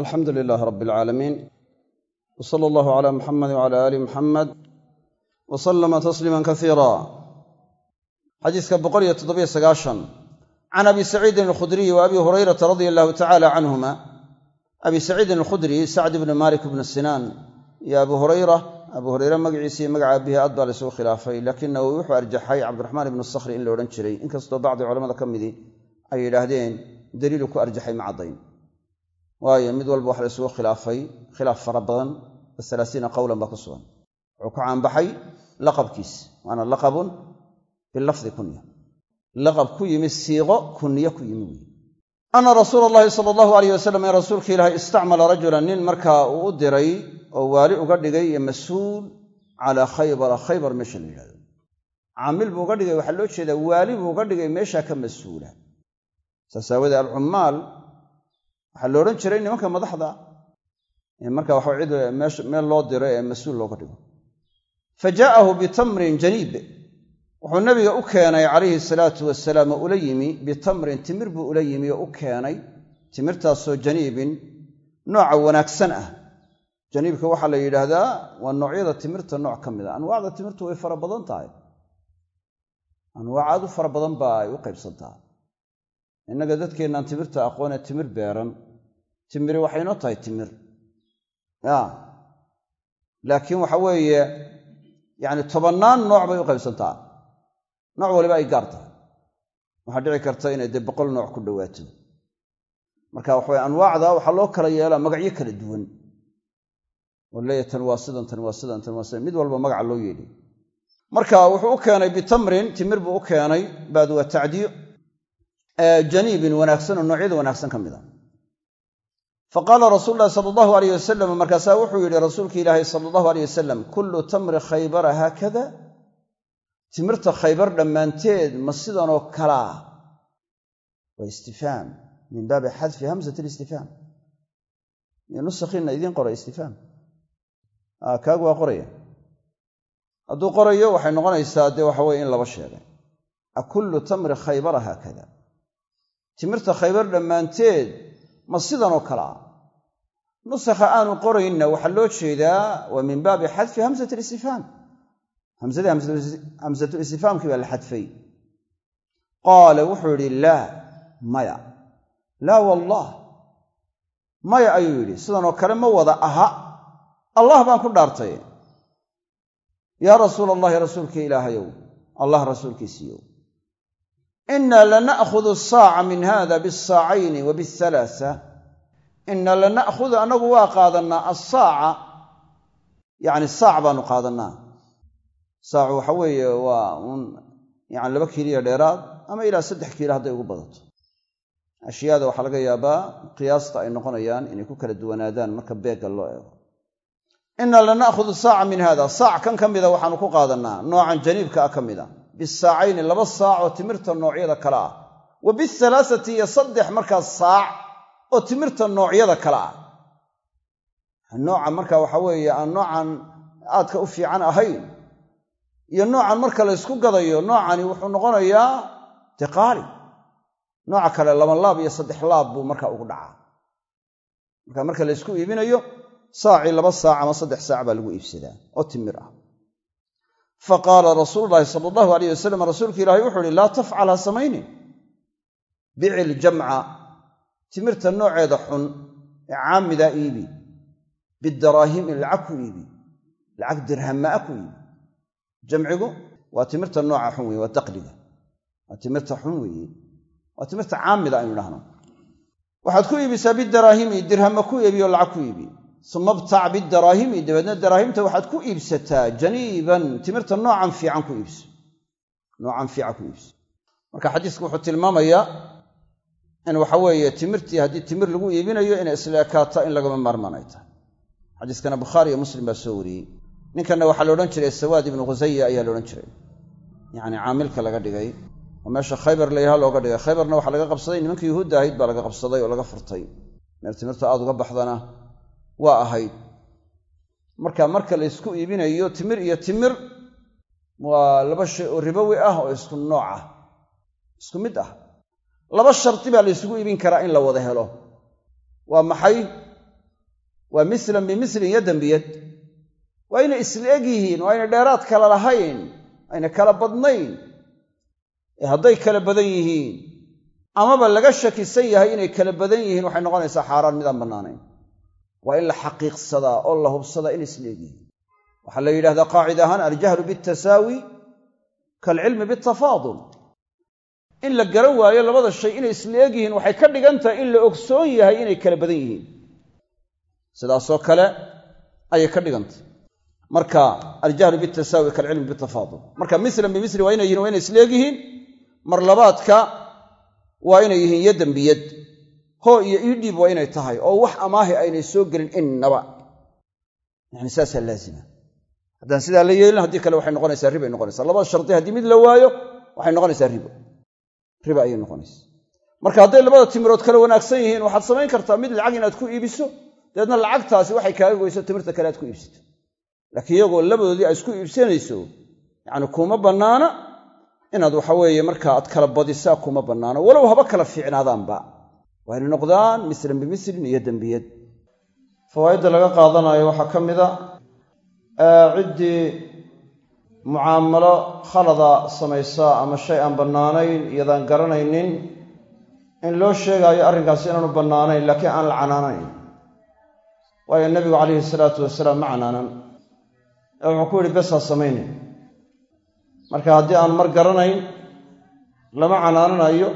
alxamdu lilaahi rabbi alcaalamiin w sala allahu cala muxamedi wcala aali muxamed wa sallama tasliiman kasiira xadiiska boqol iyo toddobiyo sagaashan. Can abi saciidin alkhudriyi wa abi hurayrata radia allahu tacala canhuma abi saciidin alkhudri sacd ibni malik bni sinaan iyo abu hurayra abu hureyre magaciisa iyo magaca abihi aad baa laysugu khilaafay. Laakinahu wuxuu arjaxay cabdiraxmaan ibnu sakhri in la odhan jiray. Inkastoo bacdi culamada ka midii ay yidhaahdeen daliilu ku arjaxay ma caddayn waayo mid walba wax la ysugu khilaafay khilaaf fara badan alaaiina qowlan baa ku sugan. Wuxuu ku caanbaxay laqabkiis waana laqabun bilafdi kunya. Laqab ku yimi siiqo kunyo ku yimi wey ana rasuula allahi sala allahu alayh wasalam in rasuulka ilaahay istacmala rajulan nin markaa uu u diray oo waali uga dhigay iyo mas'uul calaa khaybara khaybar meesha la yidhahdo. Caamil buu uga dhigay waxaa loo jeedaa waali buu uga dhigay meeshaa ka mas'uula. Saas aawadee waxaa la jiray nimanka madaxda marka waxa cid meel loo diro ee mas'uul looga dhigo. Fa jaa'ahu bitamrin janiib. Wuxuu nabiga u keenay calayhi salaatu wasalaam oo ula yimi bitamrin timir buu ula yimi oo u keenay timirtaasoo janiibin nooca wanaagsan ah. Janiibka waxaa la yidhaahdaa waa noocyada timirta nooc ka mid a anwaacda timirtu way fara badan tahay. Anwaac aad u fara badan baa ay u qaybsantaha innaga dadkeennaan timirta aqoonee timir beeran timiri waxay inoo tahay timir. Laakiin waxa weeye yacni tobannaan nooc bay u qaybsantaa. Nooc waliba ay gaar tahay waxaa dhici karta inay dee boqol nooc ku dhowaato. Marka waxaweye anwaacda waxaa loo kala yeelaa magacyo kala duwan. Oo tan waa sidan tan waa sidan tan waa sidan mid walba magaca loo yeedhay marka wuxuu u keenay bitamrin timir buu u keenay baad waa tacdiyo janiibin wanaagsan oo noocyada wanaagsan ka mid a fa qaala rasuulu llahi sala allahu alayh wasalam markaasaa wuxuu yidhi rasuulki ilaahay sala allahu alayh wasalam kullu tamri khaybara haakada. Timirta khaybar dhammaanteed ma sidanoo kalaa waa istifhaam min baabi xadfi hamsat listifhaam iyo nusakhiinna idiin qoray istifhaam kaagu waa qoraya. Hadduu qorayo waxay noqonaysaa dee waxa weye in laba sheegay. Akullu tamri khaybara haakada. Timirta khaybar dhammaanteed ma sidanoo kale ah nusakha aanu qoraynna waxaa loo jeedaa waa min baabi xadfi hamsat listifhaam hamsadii hamsatu istifhaamkii baa la xadfay. Qaala wuxuu yidhi laa maya. Laa wallah maya ayuu yidhi sidanoo kale ma wada aha. Allah baan ku dhaartay. Yaa rasuula allahi rasuulkii ilaahayow allah rasuulkiisiiyow inna lana'khudu asaaca min hada bisaacayni wa bialaaa inna lana'khudu annagu waa qaadannaa assaaca yacni saac baanu qaadannaa saacu waxa weeye waa uun yani laba kiiliya dheeraad ama ilaa saddex kiilo hadday ugu badato ashyaada waxaa laga yaabaa qiyaasta ay noqonayaan inay ku kala duwanaadaan marka beegga loo eego inna lana'khudu saaca min hada saac kan ka mida waxaanu ku qaadannaa noocan janiibka ah ka mida bisaacayni laba saac oo timirta noocyada kale ah wa bihalaaati iyo saddex markaas saac oo timirta noocyada kale ah. Nooca marka waxa weeye aan noocan aadka u fiican ahayn iyo noocan marka la ysku gadayo noocani wuxuu noqonayaa tiqaali nooca kale laba laab iyo saddex laab buu marka ugu dhacaa. Marka marka la ysku iibinayo saacii laba saac ama saddex saac baa lagu iibsadaa oo timir ah. Fa qaala rasuulu llaahi sala allahu alayh wasalam rasuulka ilaahay wuxuu uhi laa tafcal ha samaynin bici ljamca timirta nooceeda xun ee caamidaa iibi bidaraahimi lacag ku iibi lacag dirhamaa ku iibi. Jamcigu waa timirta nooca xun weye waa daqliga waa timirta xun weeye waa timirta caamida aynu idhahno waxaad ku iibisaa bidaraahimi dirhama ku iibiyo lacag ku iibi. Uma btac bidaraahimi dabeedna daraahimta waxaad ku iibsataa janiiban timirta noocan fiican ku iibso noocan fiican ku iibso marka xadiisku wuxuu tilmaamayaa in waxa weeye timirtii haddii timir lagu iibinayo inay isleekaato in lagama maarmaan ay tahay. Xadiiskana bukhaari iyo muslim baa soo wariyey. Ninkanna waxaa la odhan jiray sawaad ibnu khusaya ayaa laodhan jiray. Yacni caamilka laga dhigay oo meesha khaybar layaha looga dhigay. Khaybarna waxaa laga qabsaday nimanka yuhuudda ahayd baa laga qabsaday oo laga furtay. Meel timirta aad uga baxdana waa ahayd. Marka marka la ysku iibinayo timir iyo timir waa laba shay oo ribowi ah oo isku nooc ah. Isku mid ah laba shardi baa la ysugu iibin karaa in la wada helo. Waa maxay? Waa mislan bimislin yadan biyad waa inay isla eg yihiin waa aynay dheeraad kala lahayn ayna kala badnayn ee hadday kala badan yihiin. Amaba laga shakisan yahay inay kala badan yihiin waxay noqonaysaa xaaraan midaan bannaanayn. Waa in la xaqiiqsadaa oo la hubsadaa inay isla yihiin. Waxaa la yidhahdaa qaacida ahaan aljahlu bitasaawi kaalcilmi biatafaadul in la garan waayo labada shay inay isla yihiin waxay ka dhigan tahay in la ogsoon yahay inay kala badan yihiin. Sidaasoo kale ayay ka dhigantay marka aljahlu bitasaawi kaalcilmi bitafaadul marka mislan bimili waa inay yihiin waa inay isla mar labaadka waa inay yihiin yaddan biyad hoo iyo iidhiib waa inay tahay oo wax amaahi aynay soo gelin innaba. Yani saasaa laazima. Haddaan sidaa la yeelin haddii kale waxay noqonaysaa ribay noqonaysaa. Labada shardi haddii mid la waayo waxay noqonaysaa ribo riba ayay noqonaysaa marka hadday labada timirood kale wanaagsan yihiin waxaad samayn kartaa mid lacag inaad ku iibiso dabeedna lacagtaasi waxay kaaga goyso timirta kale aad ku iibsato. Laakiin iyagoo labadoodii aad isku iibsanayso yacni kuma bannaana inaad waxa weeye marka aad kala badisaa kuma bannaano. Walow haba kala fiicnaadaanba. Waa inay noqdaan mislan bimislin iyo dembiyad fawaa'idda laga qaadanayo waxaa ka mida ciddii mucaamalo khalada samaysa ama shay aan bannaanayn iyadaan garanaynin in loo sheegaayo arrinkaasi inaanu bannaanayn laakiin aan la canaanayn. Waayo nebigu calayhi salaatu wasalaam ma canaanan ee wuxuu ku yidhi bes ha samaynin. Marka haddii aan mar garanayn lama canaananayo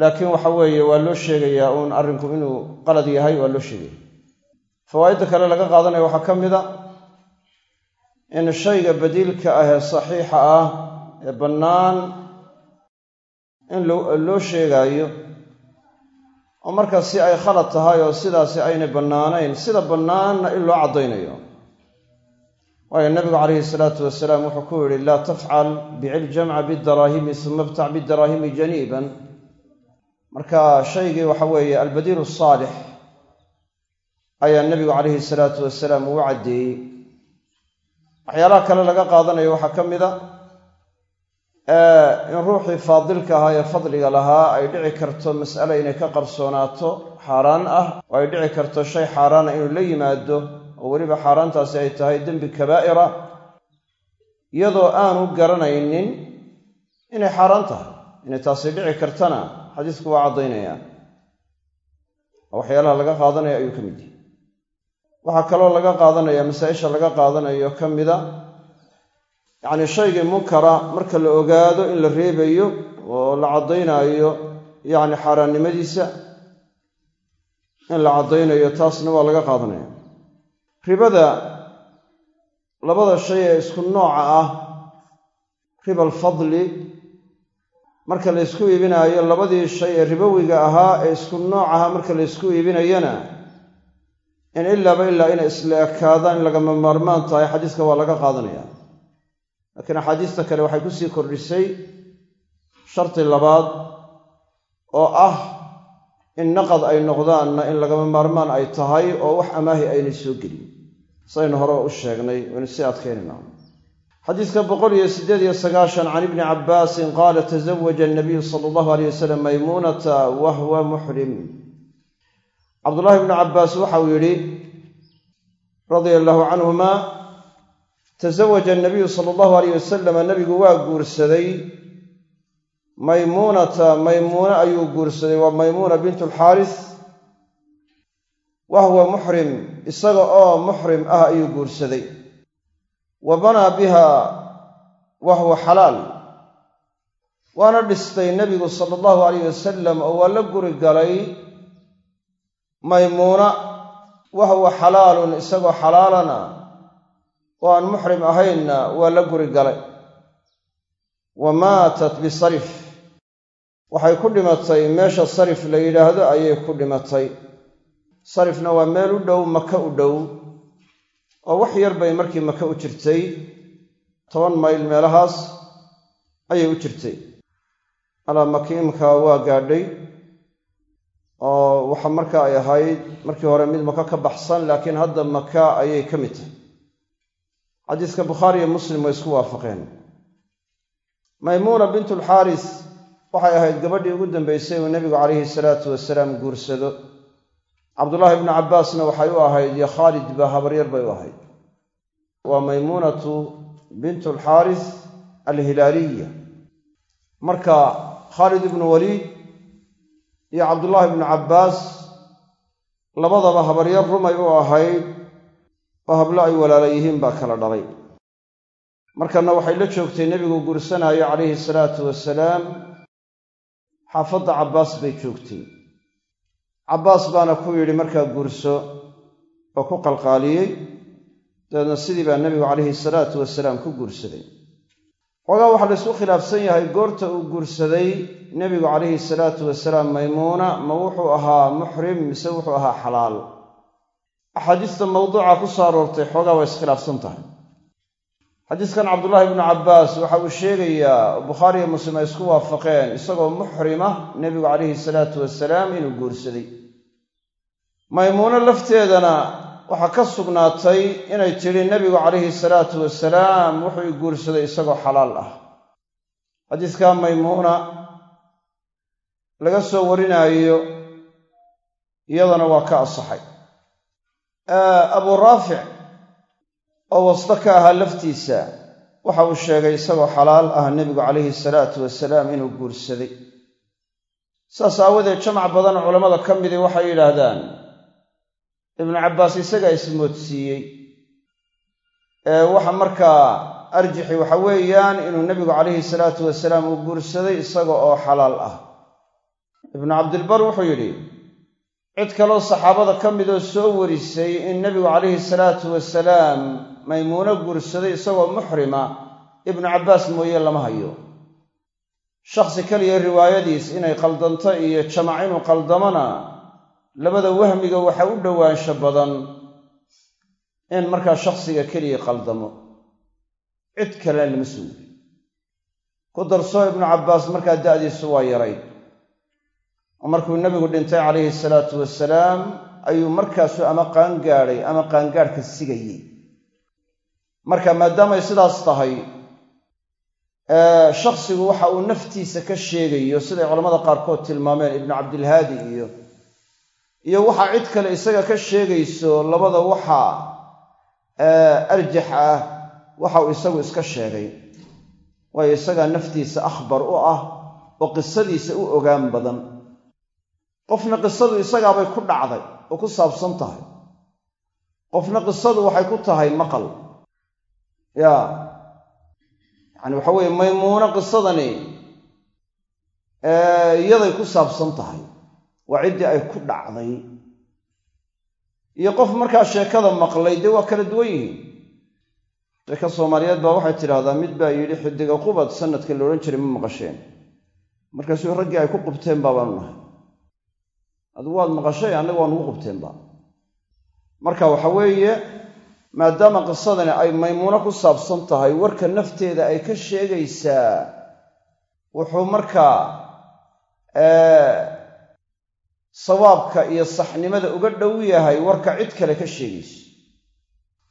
laakiin waxa weeye waa loo sheegayaa uun arrinku inuu qalad yahay waa loo sheegaya fawaa'idda kale laga qaadanaya waxaa ka mid a in shayga badiilka ah ee saxiixa ah ee bannaan in loo sheegaayo oo markaas si ay khalad tahay oo sidaasi aynay bannaanayn sida bannaanna in loo caddaynayo. Waayo nabigu calayhi salaatu wasalaam wuxuu ku yidhi laa tafcal bicil jamca bidaraahimi suma ibtac bidaraahimi janiiban. Marka shaygii waxa weeye albadiilu asaalix ayaa nebigu calayhi salaatu wasalaam uu caddeeyey waxyaalaha kale laga qaadanayo waxaa ka mid a in ruuxii faadilka ahaa ee fadliga lahaa ay dhici karto mas'ale inay ka qarsoonaato xaaraan ah oo ay dhici karto shay xaaraana inuu la yimaado oo weliba xaaraantaasi ay tahay dembi kabaa'ira iyadoo aanu garanaynin inay xaaraan tahay inay taasi dhici kartana. Xadiisku waa caddaynaya. Oo waxyaalaha laga qaadanaya ayuu ka mid yahay waxaa kaloo laga qaadanaya masaa-isha laga qaadanayo ka mida yacni shaygii munkara marka la ogaado in la reebayo oo la caddaynaayo yacni xaaraannimadiisa in la caddaynayo taasna waa laga qaadanaya. Ribada labada shay ee isku nooca ah riba alfadli marka la ysku iibinaayo labadii shay ee ribowiga ahaa ee isku nooc ahaa marka la ysku iibinayana in ilaaba ilaa inay isla ekaadaan in lagama maarmaan tahay xadiiska waa laga qaadanaya. Laakiin axaadiista kale waxay ku sii kordhisay sharti labaad oo ah in naqad ay noqdaanna in lagama maarmaan ay tahay oo wax amaahi aynay soo gelin. Saynu horeba u sheegnay waynu sii adkaynayna xadiiska boqol iyo siddeed iyo sagaashan can ibni cabbaasin qaala tazawaja annabiyu sala allahu aleyh wasalam maymuunata wa huwa muxrim cabdullaahi ibnu cabbaas waxau yidhi radia allaahu canhuma tasawaja annabiyu sala allahu aleyh wasalam nabigu waa guursaday. Maymuunata maymuune ayuu guursaday waa maymuuna bintu alxaaris wa huwa muxrim isaga oo muxrim ah ayuu guursaday. Wa banaa biha wa huwa xalaal. Waana dhistay nebigu sala allahu alayh wasalam oo waa la guri galay maymuuna wa huwa xalaalun isagoo xalaalana oo aan muxrim ahaynna waa la guri galay. Wa maatat bisarif. Waxay ku dhimatay meesha sarif la yidhaahdo ayay ku dhimatay. Sarifna waa meel u dhow maka u dhow oo wax yar bay markii maka u jirtay. Toban mayl meelahaas ayay u jirtay. Alaa makiimka waa gaadhay oo waxa marka ay ahayd markii hore mid maka ka baxsan laakiin hadda maka ayay ka mid tahay. Xadiiska bukhaari iyo muslim way isku waafaqeen. Maymuuna cabdullaahi ibnu cabbaasna waxay u ahayd iyo khaalid baa habaryar bay u ahayd. Waa maymuunatu bint alxaaris alhilaaliya. Marka khaalid ibnu waliid iyo cabdullaahi ibnu cabbaas labadaba habaryar rumay u ahayd oo hablo ay walaala yihiin baa kala dhalay. Markanna waxay la joogtay nebigu guursanaayo calayhi salaatu wasalaam xaafadda cabbaas bay joogtay. Cabbaas baana ku yidhi markaa guurso oo ku qalqaaliyey. Dabeedna sidii baa nebigu calayhi salaatu wasalaam ku guursaday. Xoogaa waxaa laysku khilaafsan yahay goorta uu guursaday nebigu calayhi salaatu wasalaam maymuuna ma wuxuu ahaa muxrim mise wuxuu ahaa xalaal? Axaadiista mawduuca ku soo aroortay xoogaa waa iskhilaafsan tahay. Xadiiskan cabdullaahi ibnu cabbaas waxa uu sheegayaa oo bukhaariyo muslim ay isku waafaqeen isagoo muxrima nebigu calayhi salaatu wasalaam inuu guursaday. Maymuuno lafteedana waxaa ka sugnaatay inay tidhi nebigu calayhi salaatu wasalaam wuxuu i guursaday isagoo xalaal ah. Xadiiskaa maymuuna laga soo warinaayo iyadana waa ka asaxay abuu raafic oo wasto ka ahaa laftiisa waxa uu sheegay isagoo xalaal ah nebigu calayhi salaatu wasalaam inuu guursaday. Saas aawadeed jamac badan culammada ka midii waxay yidhaahdaan ibnu cabbaas isagaa ismoodsiiyey. Ee waxa markaa arjixi waxa weeyaan inuu nebigu calayhi salaatu wasalaam uu guursaday isaga oo xalaal ah ibnu cabdilbar wuxuu yidhi cid kaloo saxaabada ka midoo soo warisay in nebigu calayhi salaatu wasalaam maymuuno guursaday isagoo muxrima ibnu cabbaas mooye lama hayo. Shakhsi keliya riwaayadiis inay qaldanto iyo jamac inuu qaldamona labada wahmiga waxa u dhowaansho badan in markaa shakhsiga keliya qaldamo. Cid kalena lama weri ku darsoo ibnu cabbaas markaa da'diisu waa yarayd oo markuu nebigu dhintay calayhi salaatu wasalaam ayuu markaasu ama qaangaadhay ama qaangaadhka sigayey. Marka maadaamay sidaas tahay shakhsigu waxa uu naftiisa ka sheegayo siday culammada qaarkood tilmaameen ibnu cabdilhaadi iyo iyo waxaa cid kale isaga ka sheegayso labada waxa arjax ah waxa uu isagu iska sheegay. Waayo isagaa naftiisa akhbar u ah oo qisadiisa u ogaan badan qofna qisadu isagaabay ku dhacday oo ku saabsan tahay. Qofna qisadu waxay ku tahay maqal. Ya. Yacani waxa weeye maymuuno qisadani iyaday ku saabsan tahay. Waa ciddii ay ku dhacday. Iyo qof markaa sheekada maqlay dee waa kala duwan yihiin. Sheeka soomaaliyeed baa waxay tidhaahdaa mid baa yidhi xidiga qubad sanadka la odhan jiray ma maqasheen markaasuu raggii ay ku qubteen baabaanu nahay adigu waad maqashay annaga waa nugu qubteenba. Marka waxa weeye maadaama qisadani ay maymuuno ku saabsan tahay warka nafteeda ay ka sheegaysaa wuxuu markaa sawaabka iyo saxnimada uga dhow yahay warka cid kale ka sheegayso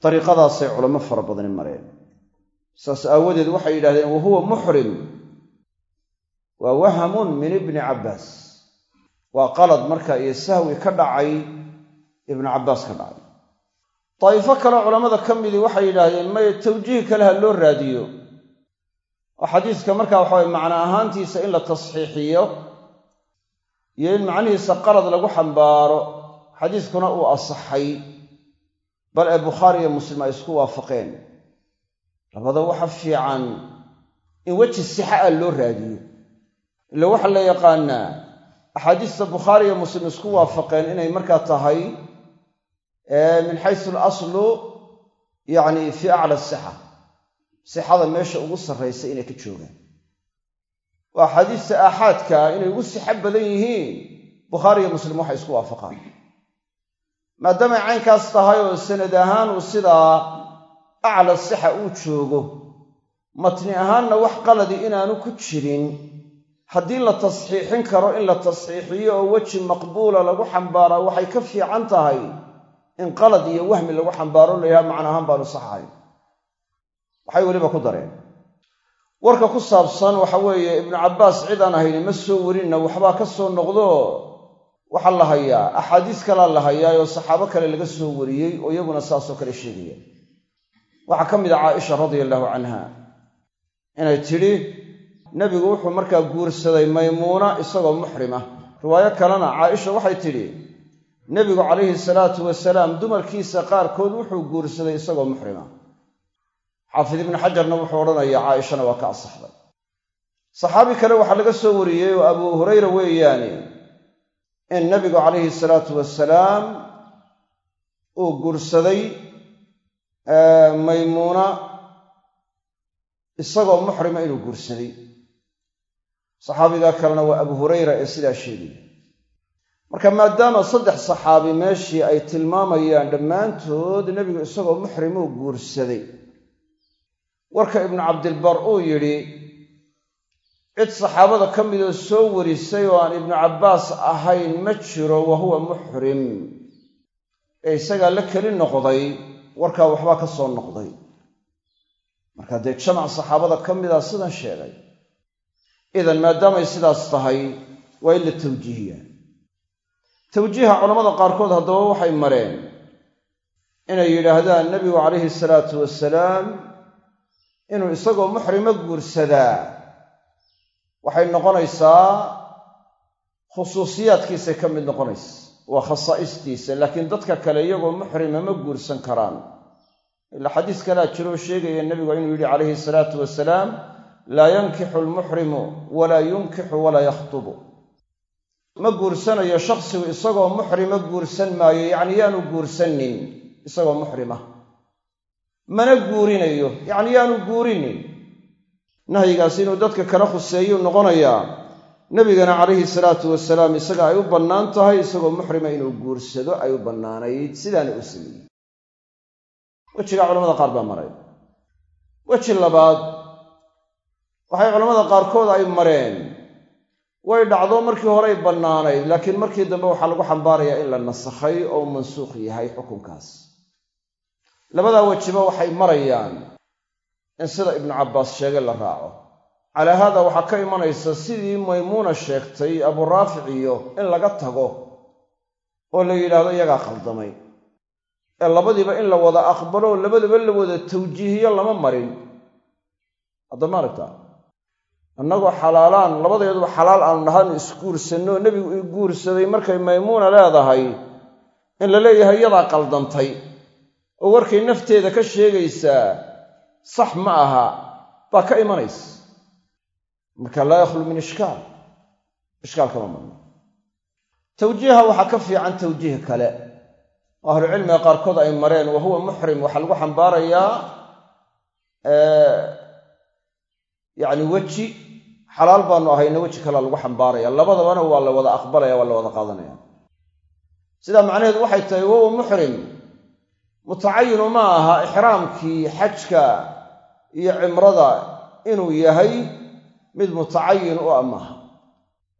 dariiqadaasay culamo fara badani mareen. Saas aawadeed waxay yidhahdeen wa huwa muxrim waa wahamun min ibni cabbaas waa qalad marka iyo sahwi ka dhacay ibnu cabbaas ka dhacay. Daa'ifo kale culammada ka midii waxay yidhaahdeen may tawjiih kale ha loo raadiyo. Oo xadiiska markaa waxa waye macno ahaantiisa in la tasxiixiyo iyo in macnihiisa qalad lagu xambaaro xadiiskuna uu asaxay. Bal ee bukhaari iyo muslim ay isku waafaqeen. Labada waxa fiican in weji sixa ah loo raadiyo ila waxaa la yaqaanaa axaadiista bukhaari iyo muslim isku waafaqeen inay markaa tahay min xaysu alaslu yacni fii acla sixa sixada meesha ugu sarraysa inay ka joogaan oo axaadiista aaxaadka inay ugu sixo badan yihiin bukhaari iyo muslim waxay isku waafaqaan. Maadaamay caynkaas tahay oo sanad ahaan uu sidaa acla sixa uu joogo matni ahaanna wax qaladi inaanu ku jirin haddii la tasxiixin karo in la tasxiixiyo oo weji maqbuula lagu xambaaraa waxay ka fiican tahay in qalad iyo wahmi lagu xambaaro la yidhaha macna ahaan baanu saxahay. Waxay weliba ku dareen. Warka ku saabsan waxa weeye ibnu cabbaas cid aan ahayni ma soo warinna waxbaa ka soo noqdo. Waxaa la hayaa axaadiis kalaa la hayaa oo saxaabo kale laga soo wariyey oo iyaguna saasoo kale sheegaya. Waxaa ka mid a caaisha radia allahu canha inay tidhi nebigu wuxuu markaa guursaday maymuuna isagoo muxrima riwaayo kalena caaisha waxay tidhi nebigu calayhi salaatu wasalaam dumarkiisa qaarkood wuxuu guursaday isagoo muxrima xaafid ibnu xajarna wuxuu odhanaya caaishana waa ka asaxday saxaabi kale waxaa laga soo wariyey oo abuu hurayra weeyaane in nebigu calayhi salaatu wasalaam uu guursaday maymuuna isagoo muxrima inuu guursaday saxaabigaa kalena waa abu hurayra ee sidaa sheegaya marka maadaama saddex saxaabi meeshii ay tilmaamayaan dhammaantood nebigu isagoo muxrimuu guursaday. Warka ibnu cabdilbar uu yidhi cid saxaabada ka midoo soo warisay oo aan ibnu cabbaas ahayn ma jiro wa huwa muxrim ee isagaa la keli noqday warkaa waxbaa ka soo noqday. Marka dee jamac saxaabada ka mida sidan sheegay idan maadaamay sidaas tahay waa in la tawjiihiyaa tawjiiha culammada qaarkood haddaba waxay mareen inay yidhaahdaan nebigu calayhi salaatu wasalaam inuu isagoo muxrimo guursadaa. Waxay noqonaysaa khusuusiyaadkiisay ka mid noqonaysa waa khasaa'istiisa laakiin dadka kale iyagoo muxrima ma guursan karaan. Ilaa xadiis kalea jiroo sheegaya nebigu inuu yidhi calayhi salaatu wasalaam laa yankixu almuxrimu walaa yunkixu walaa yakhtubu. Ma guursanayo shakhsigu isagoo muxrima guursan maayo yacni yaanu guursanin isagoo muxrima. Mana guurinayo yacni yaanu guurinin. Nahyigaas inuu dadka kala khuseeyuu noqonayaa nebigana calayhi salaatu wasalaam isaga ay u bannaan tahay isagoo muxrima inuu guursado ay u bannaanayd. Sidaana u sameeyey wejigaa culamada qaar baa maray. Weji labaad waxay culammada qaarkood ay mareen. Way dhacdo markii horey bannaanayd laakiin markii dambe waxaa lagu xambaarayaa in la nasakhay oo mansuukh yahay xukunkaas. Labadaa wejiba waxay marayaan in sida ibnu cabbaas sheegay la raaco. Calaa haada waxaa ka imanaysa sidii maymuuna sheegtay aburaafic iyo in laga tago oo la yidhaahdo iyagaa khaldamay. Ee labadiiba in la wada aqbalo labadaba la wada tawjiihiyo lama marin. Haddama aragtaa annagoo xalaalaan labadeeduba xalaal aanu nahaan isguursanno nebigu ii guursaday markay maymuuna leedahay in la leeyahay iyadaa qaldantay. Oo warkay nafteeda ka sheegaysaa sax ma aha baa ka imanaysa. Marka laa yakhlu min ishkaal ishkaal kama marno tawjiiha waxaa ka fiican tawjiih kale. Oo ahlucilmiga qaarkood ay mareen wa huwa muxrim waxaa lagu xambaarayaa yacni weji xalaal baanu ahayna weji kalea lagu xambaaraya. Labadabana waa la wada aqbalaya waa la wada qaadanaya. Sidaa macnaheedu waxay tahay wahuwa muxrim mutacayinu ma aha ixraamkii xajka iyo cimrada inuu yahay mid mutacayin u ah maaha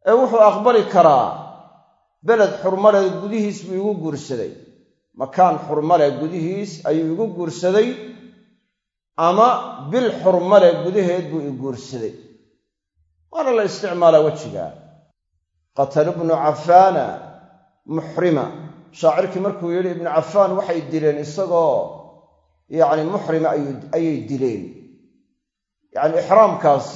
ee wuxuu aqbali karaa beled xurmale gudihiis buu igu guursaday. Makaan xurmale gudihiis ayuu igu guursaday ama bil xurmale gudaheed buu i guursaday waana la isticmaalaa wejiga. Qatalu bnu cafaana muxrima shaacirkii markuu yidhi ibnu cafaan waxay dileen isagoo yacni muxrima ayay dileen. Yacni ixraamkaas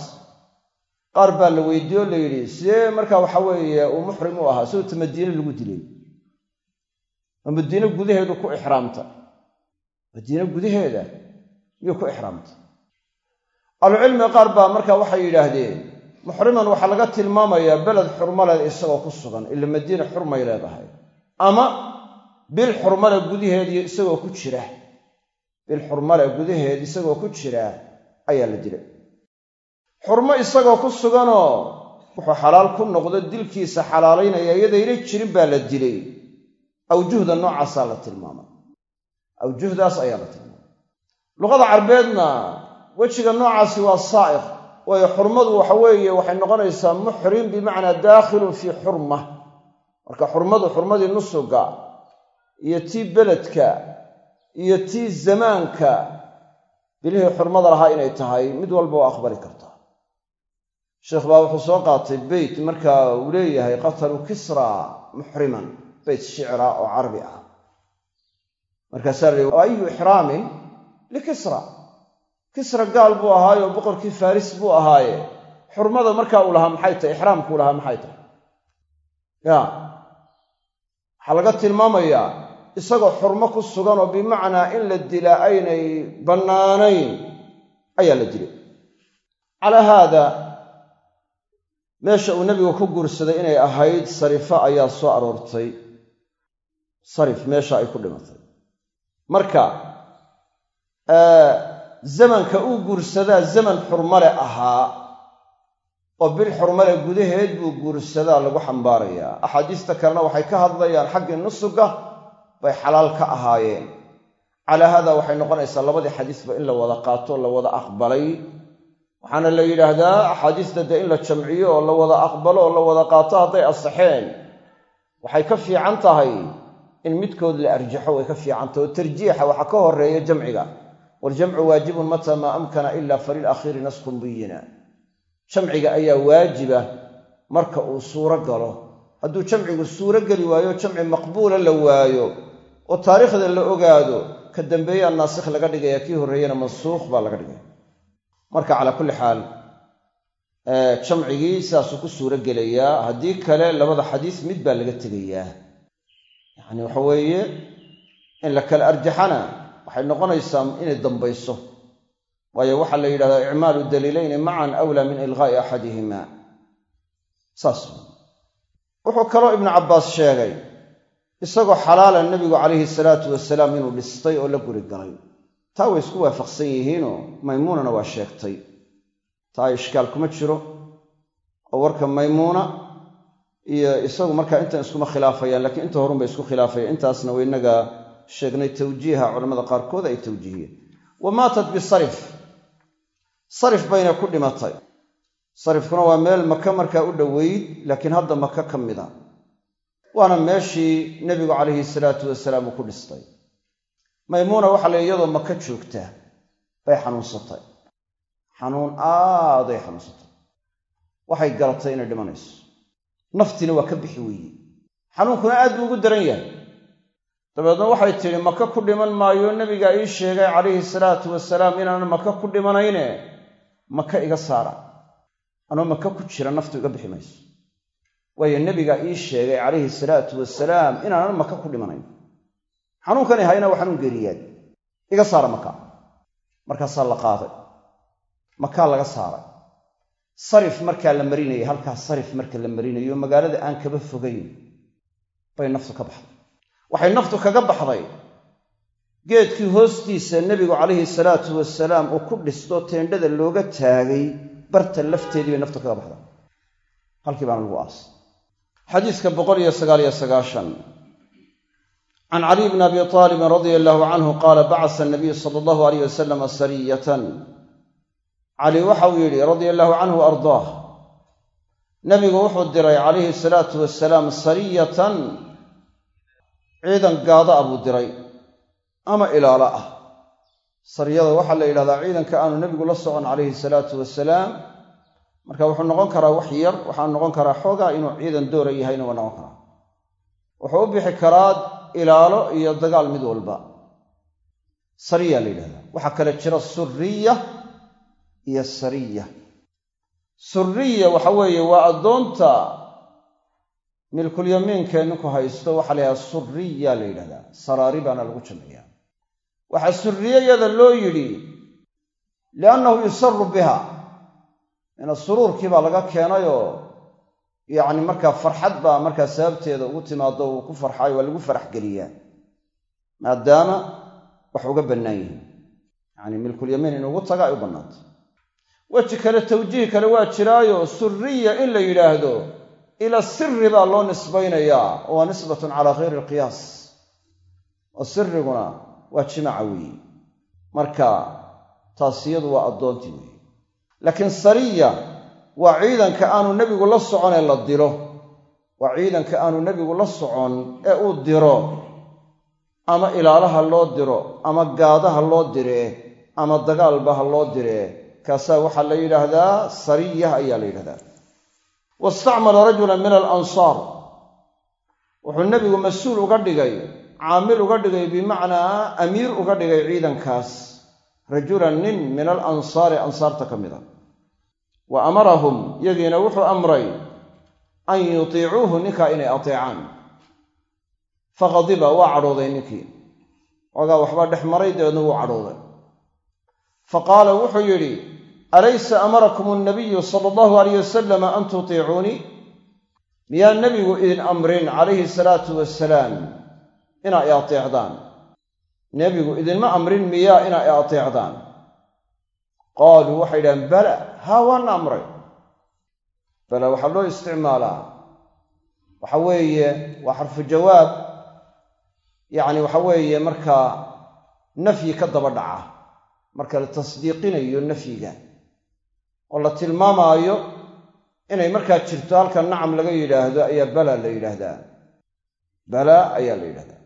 qaar baa la weydiiye o la yidhi sidee markaa waxa weeye uu muxrim u ahaa sidoo ta madiine lagu dilay. Oo madiine gudaheedu ku ixraamta. Madiine gudaheeda miyuu ku ixraamta. Qaar baa markaa waxay yidhaahdeen muxriman waxaa laga tilmaamayaa beled xurmaleed isagoo ku sugan ila madiine xurmay leedahay ama bil xurmale gudaheediyo isagoo ku jira. Bil xurmale gudaheed isagoo ku jira ayaa la dilay. Xurmo isagoo ku suganoo wuxuu xalaal ku noqdo dilkiisa xalaalaynaya iyadayna jirin baa la dilay. Awjuhda noocaasaa la tilmaamay. Awjuhdaas ayaa la tilmaamay. Luqada carbeedna wejiga noocaasi waa saa'iq waayo xurmadu waxa weeye waxay noqonaysaa muxrim bimacnaa daakhilun fii xurma. Marka xurmadu xurmadii nusuga iyo tii beledka iyo tii zamaanka bilihii xurmada lahaa inay tahay mid walba waa aqbali kartaa sheekh baa wuxuu soo qaatay beyt marka uu leeyahay qatalu kisra muxriman bayt shicra oo carabi ah. Markaasaa la yihi ayu ixraamin likisra kisra gaal buu ahaayo boqorkii faris buu ahaaye. Xurmada markaa uu lahaa maxay tahay? Ixraamkuu lahaa maxay tahay? Ya. Waxaa laga tilmaamayaa isagoo xurmo ku sugan oo bimacnaa in la dilaa aynay bannaanayn ayaa la dilay. Calaa haada meesha uu nebigu ku guursaday inay ahayd sarifa ayaa soo aroortay. Sarif meesha ay ku dhimatay. Marka zamanka uu guursadaa zaman xurmale ahaa oo bil xurmale gudaheed buu guursadaa lagu xambaarayaa axaadiista kalena waxay ka hadlayaan xaggii nusuga bay xalaal ka ahaayeen. Calaa haada waxay noqonaysaa labadii xadiisba in la wada qaato la wada aqbalay. Waxaana la yidhaahdaa axaadiista dee in la jamciyo oo la wada aqbalo oo la wada qaato hadday asaxeen. Waxay ka fiican tahay in midkood la arjaxo way ka fiicantahy oo tarjiixa waxaa ka horreeya jamciga waljamcu waajibun mata maa amkana ila falilakhiiri naskun buyina jamciga ayaa waajiba marka uu suuro galo. Hadduu jamcigu suuro geli waayo jamci maqbuula la waayo oo taariikhda la ogaado ka dambeeyaa naasikh laga dhigaya kii horreeyena mansuukh baa laga dhigaya. Marka calaa kulli xaal jamcigii sidaasuu ku suuro gelayaa haddii kale labada xadiis mid baa laga tegayaa. Yacni waxa weeye in la kala arjaxana waxay noqonaysaa inay dambayso. Waayo waxaa la yidhahdaa icmaalu daliilayni macan awlaa min ilqaa'i axadihima saas. Wuxuu kaloo ibnu cabbaas sheegay isagoo xalaala nebigu calayhi salaatu wasalaam inuu dhistay oo la guri galay. Taa way isku waafaqsan yihiinoo maymuunana waa sheegtay. Taa ishkaal kuma jiro oo warka maymuuna iyo isagu markaa intan iskuma khilaafayaan lakiin inta horun bay isku khilaafayaan. Intaasna waynaga sheegnay tawjiiha culamada qaarkood ay tawjiihiyeen. Wa maatat bisarif. Sarif bayna ku dhimatay. Sarifkuna waa meel maka markaa u dhoweyd laakiin hadda maka ka mida waana meeshii nebigu calayhi salaatu wasalaam uu ku dhistay. Maymuuna waxa la iyadoo maka joogtaa bay xanuunsatay. Xanuun aaday xanuunsatay. Waxay garatay inay dhimanayso. Naftiina waa ka bixi weeye xanuunkuna aad buu ugu daran yahay dabeedna waxay tidhi maka ku dhiman maayo nebigaa ii sheegay calayhi salaatu wasalaam inaanan maka ku dhimanayne. Maka iga saara. Anoo maka ku jira naftu iga bixi mayso. Waayo nebigaa ii sheegay calayhi salaatu wasalaam inaanan maka ku dhimanayn xanuunkani hayna waa xanuun geeriyaad. Iga saara maka. Markaasaa la qaaday. Makaa laga saaray. Sarif markaa la marinayay halkaa sarif marka la marinayo magaalada aan kaba fogayn bay naftu ka baxday waxay naftu kaga baxday. Geedkii hoostiisa nebigu calayhi salaatu wasalaam uu ku dhisto teendhada looga taagay barta lafteedii bay naftu kaga baxday. Halkii baana lagu aasay xadiiska boqol iyo sagaal iyo sagaashan. Can caliy bni abi aalibin radia allahu canhu qaala bacasa anabiyu sala allahu alayh wasalama sariyatan. Cali waxau yidhi radia allahu canhu ardaah nebigu wuxuu diray calayhi salaatu wasalaam sariyatan ciidan gaada ah buu diray ama ilaalo ah. Sariyada waxaa la yidhahdaa ciidanka aanu nebigu la socon calayhi salaatu wasalaam. Marka wuxuu noqon karaa wax yar waxaa noqon karaa xoogaa inuu ciidan doora yahayna waa noqon karaa. Wuxuu u bixi karaa ilaalo iyo dagaal mid walba. Sariya la yidhahdaa. Waxaa kale jira suriya iyo sariya. Suriya waxa weeye waa addoonta milkulyamiinkee ninku haysto waxaa la suriya la yidhahdaa. Saraari baana lagu jamciyaa waxaa suriyayada loo yidhi liannahu yusaru biha. Ina suruurkii baa laga keenayoo yacni markaa farxad baa markaa sababteeda ugu timaado uu ku farxaayo waa lagu farax geliyaa. Maadaama wax uga bannaan yihiin. Yacni milkulyamiin in ugu taga ay u bannaantay weji kale tawjiih kale waa jiraayo suriya in la yidhaahdo ila siri baa loo nisbaynayaa oo waa nisbatun calaa khayri alqiyaas. Oo siriguna waa jimaaca weeye. Marka taas iyadu waa addoontii weeye. Laakiin sariya waa ciidanka aanu nebigu la socon ee la diro waa ciidanka aanu nebigu la socon ee uu diro ama ilaalaha loo diro ama gaadaha loo diree ama dagaalba ha loo diree kaasaa waxaa la yidhaahdaa sariyah ayaa la yidhahdaa wastacmala rajulan min alansaar wuxuu nebigu mas'uul uga dhigay caamil uga dhigay bimacnaa amiir uga dhigay ciidankaas rajulan nin min alansaari ansaarta ka mida wa amarahum yagiina wuxuu amray an yutiicuuhu ninkaa inay ateecaan faqadiba waa cadhooday ninkii ogaa waxbaa dhex maray dabeedna wuu cadhooday fa qaala wuxuu yidhi alaysa amarakum annabiyu sala allahu alayh wasalam an tutiicuunii miyaa nebigu idin amrin calayhi salaatu wasalaam inaa i ateecdaan nebigu idinma amrin miyaa inaa i ateecdaan qaaluu waxay yidhahdeen bala haa waana amray bala waxaa loo isticmaalaa waxa weeye waa xarfu jawaab yacni waxa weeye markaa nafyi ka daba dhaca marka la tasdiiqinayo nafyiga oo la tilmaamaayo inay markaa jirto halka nacam laga yidhaahdo ayaa bala la yidhaahdaa. Bala ayaa la yidhahdaa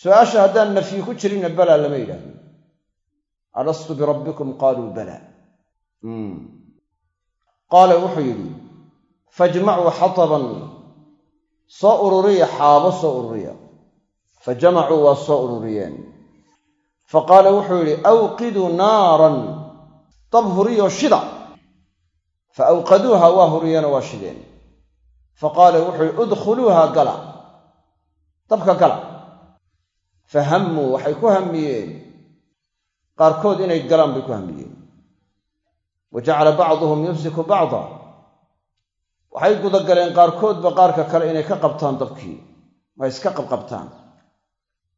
su'aasha haddaan nafyi ku jirinna bala lama yidhaahdo. Alastu birabbikum qaaluu bala. Qaala wuxuu yidhi fajmacuu xataban. Soo ururiya xaabo soo ururiya. Fa jamacuu waa soo ururiyeen. Fa qaala wuxuu yidhi awqiduu naaran dab huriyo shida. Fa awqaduuha waa huriyeenoo waa shideen. Fa qaala wuxuu udkhuluuha gala. Dabka gala. Fa hammuu waxay ku hamiyeen qaarkood inay galaan bay ku hamiyeen wa jacala bacduhum yumsiku bacda. Waxay gudagaleen qaarkoodba qaarka kale inay ka qabtaan dabkii. Way iska qabqabtaan.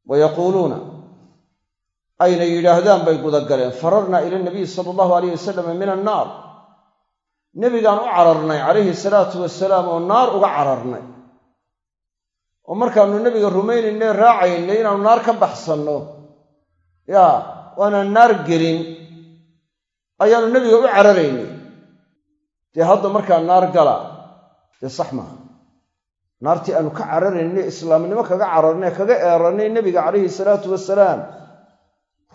Wa yaquuluuna ayna yidhaahdaan bay gudagaleen fararnaa ila nabiyi sala allahu alayh wasalam min annaar. Nebigaan u cararnay calayhi salaatu wasalaam oo naar uga cararnay. Oo markaannu nebiga rumaynaynay raacaynay inaannu naar ka baxsanno. Yaa waanaan naar gelin. Ayaannu nebiga u cararaynay. Dee hadda markaa naar gala. Dee sax maaha naartii aanu ka cararaynay islaamnimo kaga cararnay kaga eerannay nebiga calayhi salaatu wasalaam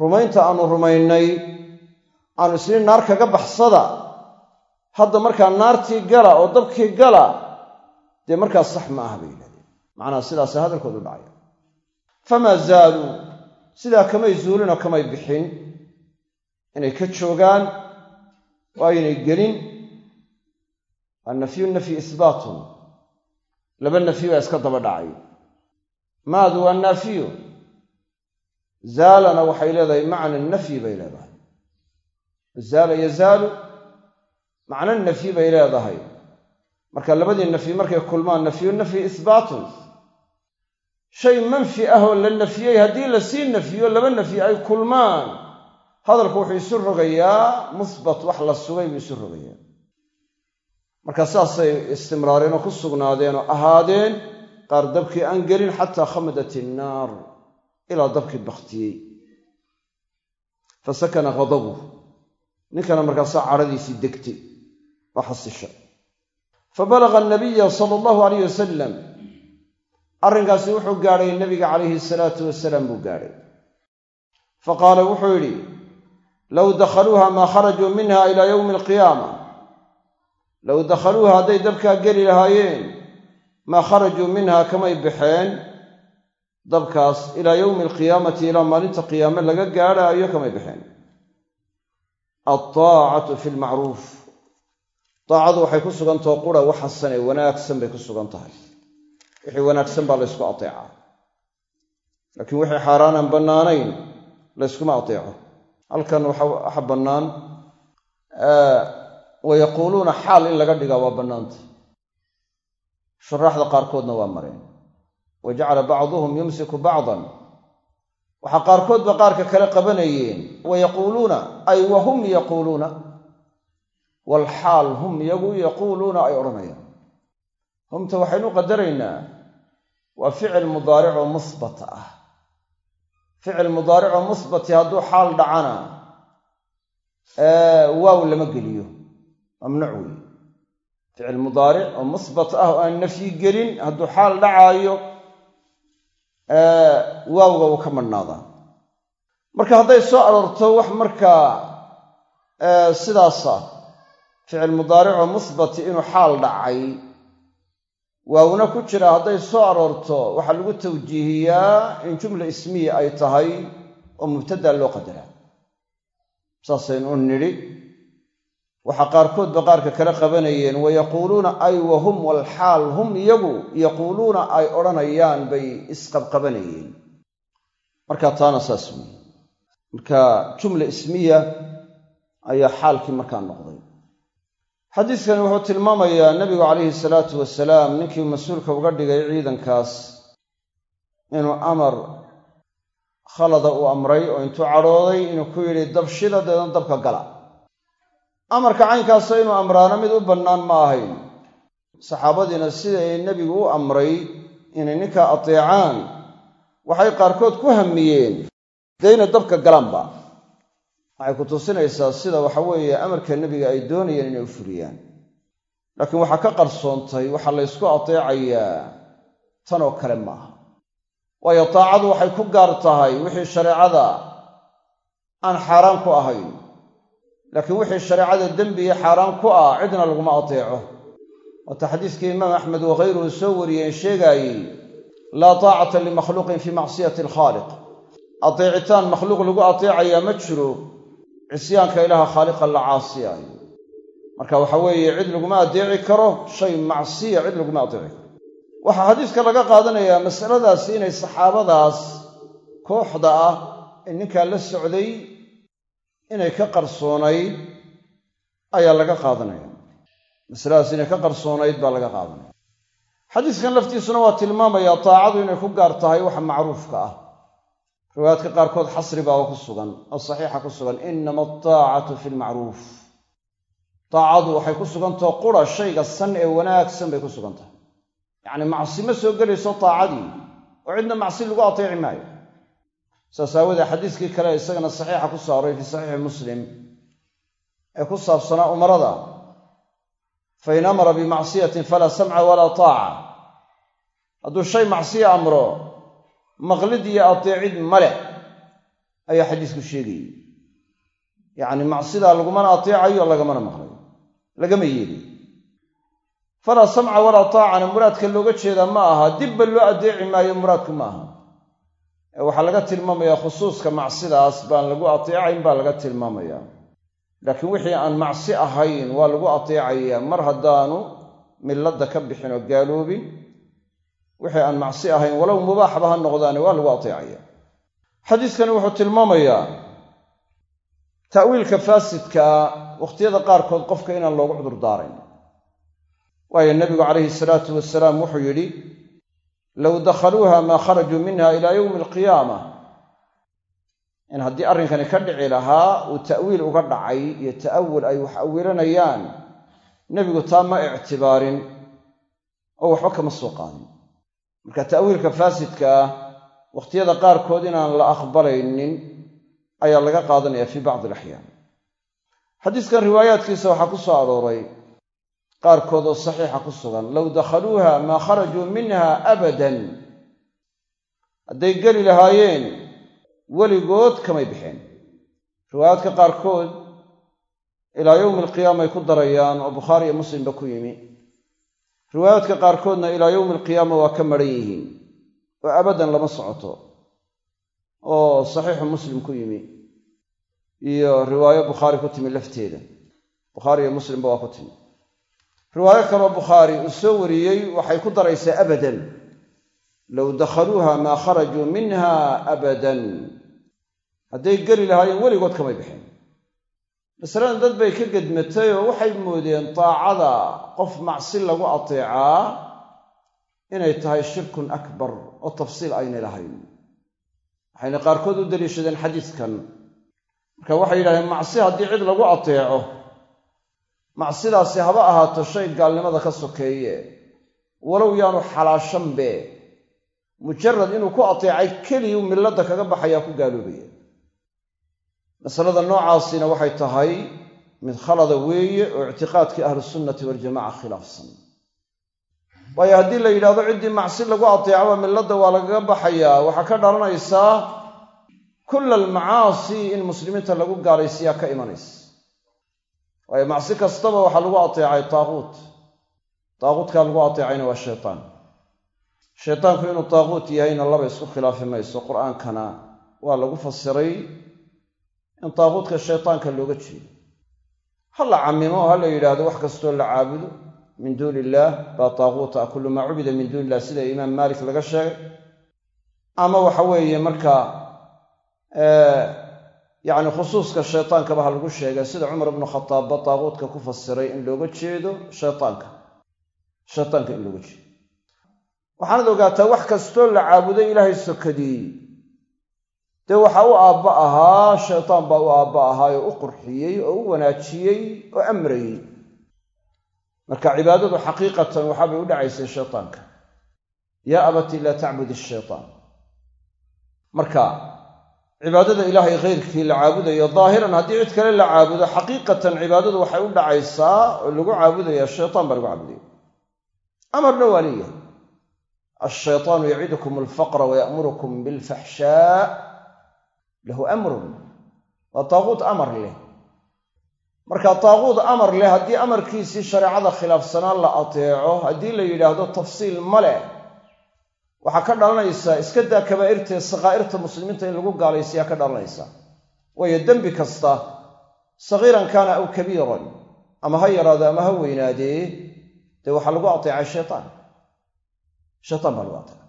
rumaynta aanu rumaynay aanu isni naar kaga baxsada. Hadda markaa naartii gala oo dabkii gala dee markaas sax ma aha bay yidhahdeen. Macnaha sidaasa hadalkoodu dhacaya. Famaa zaaluu sidaa kamay zuulinoo kamay bixin. Inay ka joogaan oo aynay gelin. Annafyu nafyi isbaatun. Laba nafyi baa iska daba dhacay. Maadu waa naafiyu zaalana waxay leedahay macna nafyi bay leedahay. Zaala yazaalu macno nafyi bay leedahay. Marka labadii nafyi markay kulmaan nafyu nafyi isbaatun. Shay manfi ah oo la nafiyey haddii la sii nafiyo laba nafyi ay kulmaan. Hadalku wuxuu isu rogayaa musbat wax la sugay buu isu rogayaa. Marka saasay istimraareen oo ku sugnaadeen oo ahaadeen qaar dabkii aan gelin xataa khamadat innaar ilaa dabkii bakhtiyey fa sakana ghadabuh ninkana markaasaa cadhadiisii degtay. Oo xasisha fa balaga anabiya sala allahu alayh wasalam arrinkaasi wuxuu gaadhay nebiga calayhi salaatu wasalaam buu gaadhay fa qaala wuxuu yidhi low dakhaluuha maa kharajuu minha ilaa yowmi alqiyaama. Low dakhaluuha hadday dabkaa geli lahaayeen maa kharajuu minha kamay baxeen dabkaas ilaa yowmi alqiyaamati ilaa maalinta qiyaame laga gaadhaayo kamay baxeen altaacatu fi lmacruuf daacadu waxay ku sugantaho qura wax ee wanaagsan bay ku sugan tahay. Wixii wanaagsan baa laysku ateecaa laakiin wixii xaaraanaan bannaanayn layskuma ateeco. Halkan waxa bannaan wa yaquuluuna xaal in laga dhigaa waa bannaanta. Shuraaxda qaarkoodna waa mareen wa jacala bacduhum yumsiku bacdan waxaa qaarkoodba qaarka kale qabanayeen wa yaquuluuna ay wa hum yaquuluuna walxaal hum iyagu yaquuluuna ay odhanayaan humta waxaynu qadaraynaa waa ficil mudaaric oo musbat ah ficil mudaaric oo musbati hadduu xaal dhacana waaw lama geliyo mamnuuc weeye ficil mudaaric oo musbat ah oo aan nafyi gelin hadduu xaal dhacaayo waawga uu ka madhnaadaa marka hadday soo aroorto wax markaa sidaasa ficil mudaaric oo musbati inuu xaal dhacay. Waawna ku jira hadday soo aroorto waxaa lagu tawjiihiyaa in jumla ismiya ay tahay oo mubtada loo qadaraa saasaynu u nidhi waxaa qaarkoodba qaarka kala qabanayeen wayaquuluuna ay wahum walxaal hum iyagu yaquuluuna ay odhanayaan bay isqabqabanayeen. Marka taana saas weeye marka jumla ismiya ayaa xaalkii markaa noqday. Xadiiskani wuxuu tilmaamayaa nebigu calayhi salaatu wasalaam ninkii mas'uulka uga dhigay ciidankaas inuu amar khalada uu amray oo intuu cadhooday inuu ku yidhi dabshida deedna dabka gala amarka caynkaasa inuu amraano mid u bannaan ma ahayn. Saxaabadiina sida ay nebigu u amray inay ninkaa ateecaan waxay qaarkood ku hamiyeen. Inay dabka galaanba waxay ku tusinaysaa sida waxa weeye amarka nebiga ay doonayeen inay u furiyaan. Laakiin waxaa ka qarsoontay waxaa laysku ateecayaa tanoo kale maaha waayo taacadu waxay ku gaar tahay wixii shareecada aan xaaraan ku ahayn laakiin wixii shareecada dembi iyo xaaraan ku ah cidna laguma ateeco. Waata xadiiskii imaam axmed wakhayruhu soo wariyeen sheegaayey laa taacata limakhluuqin fii macsiyati alkhaaliq. Ateecitaan makhluuq lagu ateecayaa ma jiro cisyaanka ilaaha khaaliqa la caasiyaayo. Marka waxa weeye cid laguma adeeci karo shay macsiya cid laguma adeeci karo. Waxaa xadiiska laga qaadanayaa masaladaasi inay saxaabadaas kooxda ah ee ninkaa la socday inay ka qarsoonayd ayaa laga qaadanaya. Masaladaas inay ka qarsoonayd baa laga qaadanaya. Xadiiskan laftiisuna waa tilmaamayaa taacadu inay ku gaar tahay waxa macruufka ah. Riwaayaadka qaarkood xasri baa ku sugan oo saxiixa ku sugan inama ataacatu fi lmacruuf taacadu waxay ku sugantaho qura shayga san ee wanaagsan bay ku sugan tahay yacni macsi ma soo gelayso taacadii oo cidna macsi lagu ateeci maayo saas aawoodee xadiiskii kale isagana saxiixa ku saaray fii saxiixi muslim ee ku saabsanaa umarada fain amara bimacsiyatin falaa samca walaa taaca. Hadduu shay macsiya amro maqlid iyo ateecid male ayaa xadiisku sheegayey. Yacni macsidaa lagumana ateecayo lagamana maqlayo lagama yeeliyo falaa samca walaa taacana muraadka looga jeedaa ma aha dibba loo adeeci maayo muraadku ma aha waxaa laga tilmaamayaa khusuuska macsidaas baan lagu ateecayn baa laga tilmaamayaa laakiin wixii aan macsi ahayn waa lagu ateecayaa mar haddaanu milladda ka bixin oo gaaloobin wixii aan macsi ahayn walow mubaaxba ha noqdaane waa lagu ateecaya. Xadiiskani wuxuu tilmaamayaa ta'wiilka faasidkaa wakhtiyada qaarkood qofka inaan loogu cudurdaarayn. Waayo nebigu calayhi salaatu wasalaam wuxuu yidhi low dakhaluuha maa kharajuu minha ilaa yowmi alqiyaama in haddii arrinkani ka dhici lahaa uu ta'wiil uga dhacay iyo ta'awul ay wax awilanayaan nebigu taa ma ictibaarin oo waxba kama soo qaadin marka ta'wiilka faasidka ah wakhtiyada qaarkood inaan la aqbalaynin ayaa laga qaadanaya fii bacdi alaxyaan xadiiskan riwaayaadkiisa waxaa ku soo arooray qaarkood oo saxiixa ku sugan. Low dakhaluuha maa kharajuu minha abadan. Hadday geli lahaayeen weligood kamay bixeen. Riwaayaadka qaarkood ilaa yowmi alqiyaama ay ku darayaan oo bukhaari iyo muslimba ku yimi. Riwaayaadka qaarkoodna ilaa yowmi alqiyaama waa ka maran yihiin. Oo abadan lama socoto oo saxiixu muslim ku yimi iyo riwaayo bukhaari ku timi lafteeda. Bukhaari iyo muslimba waa ku timi riwaayo kaloo bukhaari uu soo wariyey waxay ku daraysaa abadan. Low dakhaluuha maa kharajuu minha abadan. Hadday geli lahaayeen weligood kamay bixeen masaladan dad bay ka gedmatay oo waxay moodeen taacada qof macsi lagu ateecaa inay tahay shirkun akbar oo tafsiil aynay lahayn. Waxayna qaarkood u daliishadeen xadiiskan marka waxay yidhahdeen macsi haddii cid lagu ateeco macsidaasi haba ahaato shay gaalnimada ka sokeeye. Walow yaanu xalaashanbe mujarad inuu ku ateecay keliyuu milladda kaga baxayaa ku gaaloobaya masalada noocaasina waxay tahay mid khalada weeye oo ictiqaadkii ahlusunnati waljamaca khilaafsan. Waayo haddii la yidhahdo ciddii macsi lagu ateecaba milladda waa lagaga baxayaa waxaa ka dhalanaysaa kulla almacaasi in muslimiinta lagu gaalaysiyaa ka imanaysa waayo macsi kastaba waxaa lagu ateecay taaquut. Taaquutkaa lagu ateecayna waa shaytaan. Shaytaanku inuu taaquut yahayna laba isku khilaafi mayso. Qur'aankana waa lagu fasiray in taaquutka shaytaanka looga jeedo. Ha la camimo ha la yidhaahdo wax kastoo la caabudo. Min duuni illaah baa taaquuta ah kullu maa cubida min duuni illah sida imaam maalik laga sheegay. Ama waxa weeye markaa yacni khusuuska shaytaankaba ha lagu sheegay sida cumar ibnu khataabba taaquutka ku fasiray in looga jeedo shaytaanka. Shaytaanka in looga jeedo. Waxaanad ogaataa wax kastoo la caabuday ilaahay sokadiyey. Dee waxa u aabba ahaa shaytaan baa u aabba ahaayoo u qurxiyey oo u wanaajiyey oo amrayey. Marka cibaadadu xaqiiqatan waxaabay u dhacaysay shaytaanka. Yaa abati laa tacbud ishaytaan marka cibaadada ilaahay khayrkii la caabudayo daahiran haddii cid kale la caabudo xaqiiqatan cibaadadu waxay u dhacaysaa oo lagu caabudaya shaytaan baa lagu caabudaya amarna waa leeyahay ashaytaanu yacidukum alfaqra wayamurukum bilfaxshaa lahu amrun waa taaquut amar leh. Marka taaquut amar leh haddii amarkiisii shareecada khilaafsanaan la ateeco haddii la yidhaahdo tafsiil ma leh waxaa ka dhalanaysaa iska daa kabaa'irtae sakaa'irta muslimiinta in lagu gaalaysiyaa ka dhalanaysa. Waayo dembi kasta sagiiran kaana aw kabiiran ama ha yaraado ama ha weynaadee dee waxaa lagu ateecay shaytaan. Shaytaan baa lagu ateecay.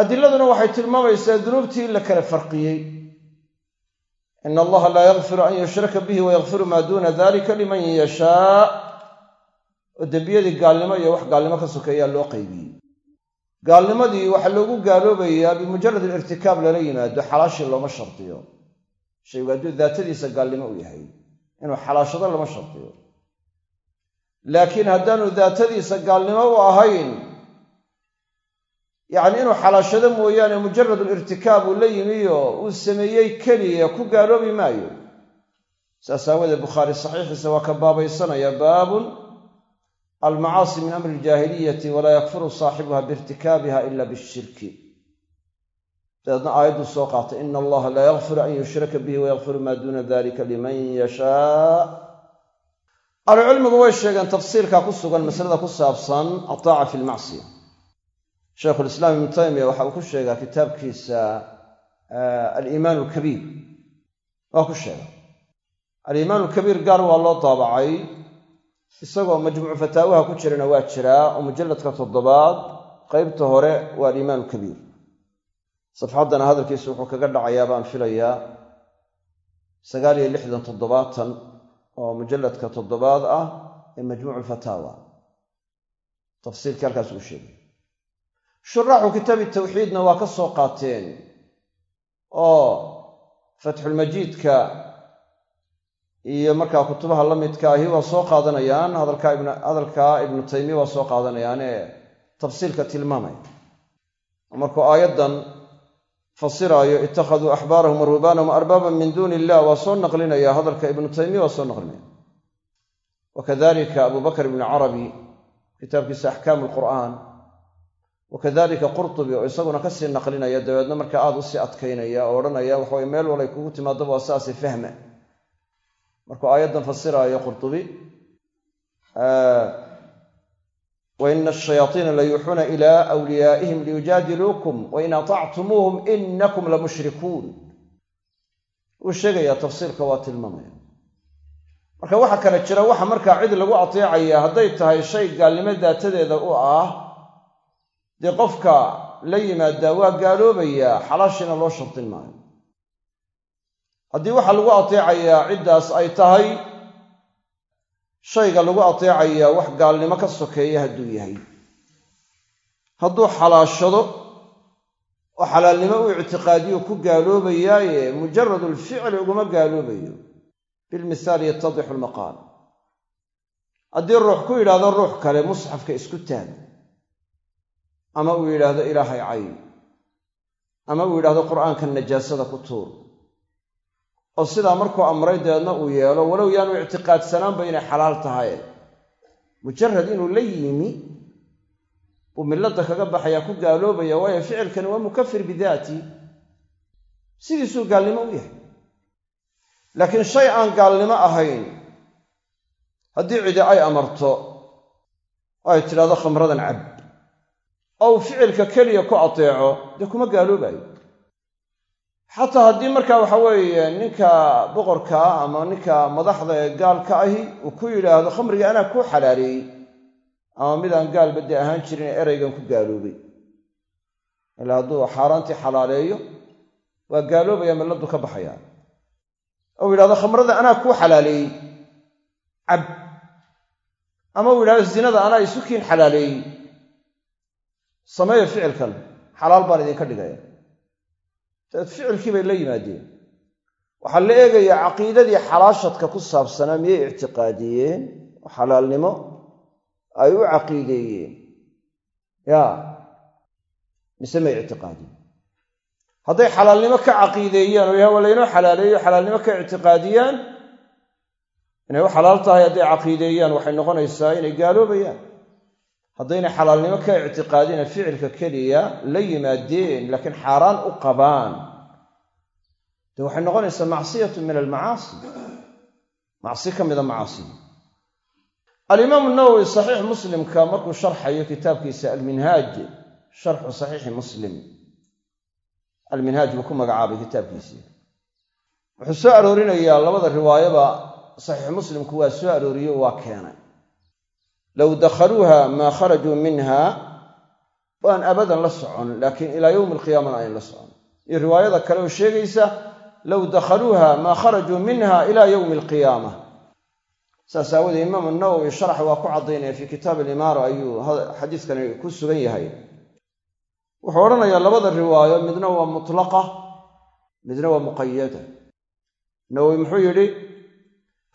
Adiladuna waxay tilmaamaysaa dunuubtii in la kala farqiyey. Ina allaha laa yakfiru an yushraka bihi wayakfiru maa duuna dalika liman yashaa. Oo dembiyadii gaalnimo iyo wax gaalnimo ka sokeeyaa loo qaybiyey gaalnimadii waxaa loogu gaaloobayaa bimujarad alirtikaab lala yimaado xalaashii looma shardiyo shaygu hadduu daatadiisa gaalnimo u yahay inuu xalaashado lama shardiyo laakiin haddaanu daatadiisa gaalnimo u ahayn yacni inuu xalaashado mooyaane mujarad alirtikaab uu la yimiyo uu sameeyey keliya ku gaaloobi maayo. Saas aawadeed bukhaari saxiixiisa waa ka baabaysanaya baabun almacaasi min amri iljaahiliyati walaa yakfuru saaxibuha biirtikaabiha ila bishirki dabeedna aayadduu soo qaatay ina allaha laa yakfiru an yushraka bihi wayakfiru maa duuna dalika liman yashaa ahlucilmigu way sheegeen tafsiilka ku sugan masalada ku saabsan ataaca fi lmacsiya shaykhulislaam ibnu taymiya waxa uu ku sheegaa kitaabkiisa aliimaan alkabiir waa ku sheega aliimaan alkabiir gaar waa loo daabacay isagoo majmuucu fataawaha ku jirana waa jiraa oo mujalladka toddobaad qaybta hore waa aliimaan alkabiir safxaddana hadalkiisu wuxuu kaga dhacayaa baan filayaa sagaal iyo lixdan toddobaatan oo mujalladka toddobaad ah ee majmuucu alfataawa tafsiilkii halkaas uu sheegay. Shuraaxu kitaabi tawxiidna waa ka soo qaateen oo fatxulmajiidka iyo markaa kutubaha la ahi waa soo qaadanayaan hadalkaa ibnu taymiya waa soo qaadanayaan ee tafsiilka tilmaamaya markuu aayaddan fasiraayo ittakhaduu axbaarahum wa ruhbaanahum arbaaban min duuni illah waa soo naqlinaya hadalka ibnu taymiya waa soo naqlinaya. Wakadalika abu bakr ibnu carabi kitaabkiisa axkaamu alqur'aan wakadalika qurtubi oo isaguna ka sii naqlinaya dabeedna markaa aada u sii adkaynaya oo odhanaya waxaweye meel walay kugu timaadaba waa saasi fahma markuu aayaddan fasiraayo qurtubi waina ashayaatiina la yuuxuuna ilaa wliyaa'ihim liyujaadiluukum wain atactumuuhum inakum lamushrikuun wuu sheegayaa tafsiirka waa tilmaamaya. Marka waxaa kale jira waxa markaa cid lagu ateecaya hadday tahay shay gaalnimo daatadeeda u ah dee qofka la yimaadaa waa gaaloobayaa xalaashiina loo shardin maayo haddii waxaa lagu ateecayaa ciddaas ay tahay shayga lagu ateecayaa wax gaalnimo ka sokeeya hadduu yahay. Hadduu xalaashado oo xalaalnimo u ictiqaadiyo ku gaaloobayaaye mujarad ulficli uguma gaaloobayo. Bilmithaali yatadixu lmaqaal haddii ruux ku yidhaahdo ruux kale musxafka isku taag. Ama uu yidhaahdo ilaahay cay ama uu yidhaahdo qur'aanka najaasada ku tuur oo sidaa markuu amray dabeedna uu yeelo walow yaanu ictiqaadsanaanba inay xalaal tahay. Mujarad inuu la yimi uu milladda kaga baxayaa ku gaaloobaya waayo ficilkani waa mukafir bidaati. Sidiisuu gaalnimo u yahay. Laakiin shay aan gaalnimo ahayn haddii cidi ay amarto ay tidhahdo khamradan cab ou ficilka keliya ku ateeco dee kuma gaaloobayo xataa haddii marka waxa weeye ninka boqorkaa ama ninka madaxda ee gaalka ahi uu ku yidhaahdo khamriga anaa kuu xalaaleeyey. Ama midaan gaalba dee ahaan jirin eraygan ku gaaloobay. Ilaa hadduu xaaraantii xalaaleeyo waa gaaloobaya milladdu ka baxaya ou yidhahdo khamrada anaa kuu xalaaleeyey. Cab. Ama uu yidhahdo zinada anaa isukiin xalaaleeyey. Sameeya ficilkan xalaal baan idinka dhigaya dabeed ficilkii bay la yimaadeen. Waxaa la eegayaa caqiidadii xalaashadka ku saabsanaa miyay ictiqaadiyeen? Oo xalaalnimo ay u caqiideeyeen. Ya mise may ictiqaadiyeen? Hadday xalaalnimo ka caqiideeyaan oo yaha laynoo xalaaleeyo xalaalnimo ka ictiqaadiyaan? Inay u xalaal tahay hadday caqiideeyaan waxay noqonaysaa inay gaaloobayaan haddaynay xalaalnimo ka ictiqaadina ficilka keliya la yimaadeen laakiin xaaraan u qabaan. Dee waxay noqonaysaa macsiyatu min almacaasi. Macsi ka mida macaasida alimaamu nawowi saxiix muslimka markuu sharxayo kitaabkiisa alminhaaj sharxu saxiixi muslim. Alminhaaj buu ku magacaabay kitaabkiisii wuxuu soo aroorinayaa labada riwaayaba saxiix muslimku waa soo arooriyo waa keenay low dakhaluuha maa kharajuu minha waan abadan la socon laakiin ilaa yowmi alqiyaamana ayn la socon iyo riwaayada kale oo sheegaysa low dakhaluuha maa kharajuu minha ila yowmi alqiyaama saas aawoodee imaamu nawowi sharax waa ku caddaynaya fii kitaab alimaara ayuu xadiiskani ku sugan yahay wuxuu odhanayaa labada riwaayo midna waa mutlaqa midna waa muqayada nawowi muxuu yidhi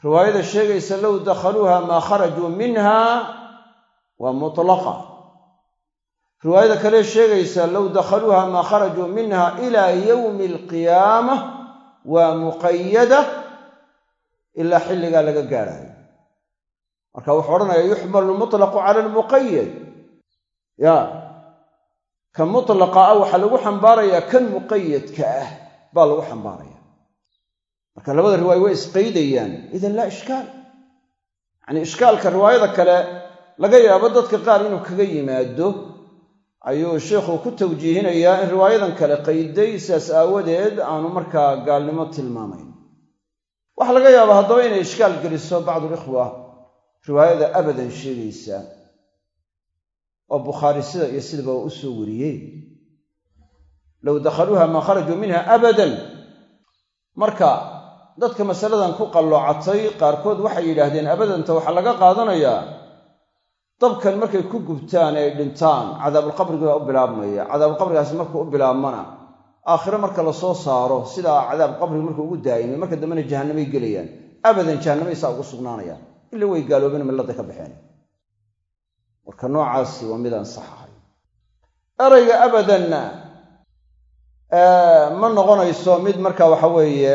riwaayada sheegaysa low dakhaluuha maa kharajuu minha waa mutlaqa. Riwaayada kale sheegaysa low dakhaluuha maa kharajuu minha ilaa yowmi alqiyaama waa muqayada ilaa xilligaa laga gaadhayo marka wuxuu odhanaya yuxmalu lmutlaqu cala almuqayad ya ka mutlaqa ah waxaa lagu xambaarayaa kan muqayadka ah baa lagu xambaaraya marka labada riwaaya way isqaydayaan. Idan laa ishkaal. Yacnii ishkaalka riwaayada kale laga yaabo dadka qaar inuu kaga yimaado. Ayuu sheikhu ku tawjiihinayaa in riwaayadan kale qayday sidaas aawadeed aanu markaa gaalnimo tilmaamayn. Waxaa laga yaabaa haddaba inay ishkaal geliso bacdulikhwa riwaayada abadan sheegaysa oo bukhaari sida iyo sidaba u soo wariyey. Low dakhaluuha maa kharajuu minha abadan. Marka dadka masaladan ku qalloocatay qaarkood waxay yidhaahdeen abadanta waxaa laga qaadanayaa dabkan markay ku gubtaan ee ay dhintaan cadaabulqabrigi baa u bilaabmaya. Cadaabulqabrigaasi markuu u bilaabmana aakhire marka la soo saaro sidaa cadaabulqabrigi markuu ugu daa'imay marka dambena jahannamay gelayaan. Abadan jahannamay saa ugu sugnaanayaan. Ila way gaaloobeen milladay ka baxeen. Marka noocaasi waa midaan sax erayga abadanna ma noqonayso mid marka waxa weeye